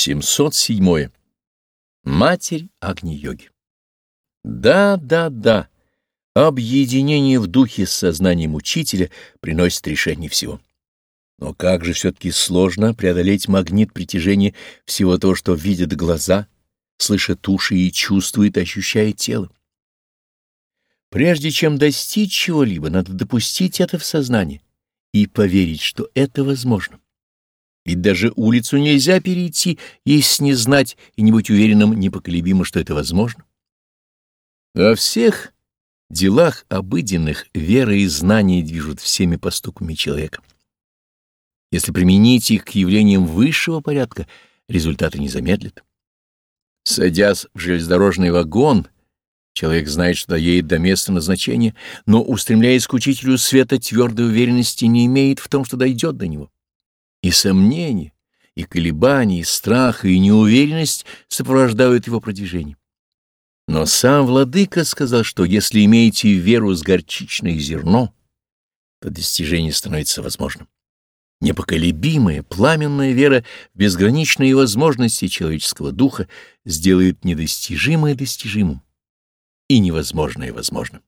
707. Матерь Агни-йоги. Да, да, да. Объединение в духе с сознанием учителя приносит решение всего. Но как же все-таки сложно преодолеть магнит притяжения всего того, что видят глаза, слышат уши и чувствует, ощущает тело. Прежде чем достичь чего-либо, надо допустить это в сознание и поверить, что это возможно. Ведь даже улицу нельзя перейти, если не знать и не быть уверенным непоколебимо, что это возможно. Во всех делах обыденных вера и знания движут всеми поступками человека. Если применить их к явлениям высшего порядка, результаты не замедлят. Садясь в железнодорожный вагон, человек знает, что едет до места назначения, но, устремляясь к учителю света, твердой уверенности не имеет в том, что дойдет до него. И сомнения, и колебания, и страх, и неуверенность сопровождают его продвижение. Но сам владыка сказал, что если имеете веру с горчичное зерно, то достижение становится возможным. Непоколебимая, пламенная вера в безграничные возможности человеческого духа сделает недостижимое достижимым и невозможное возможным.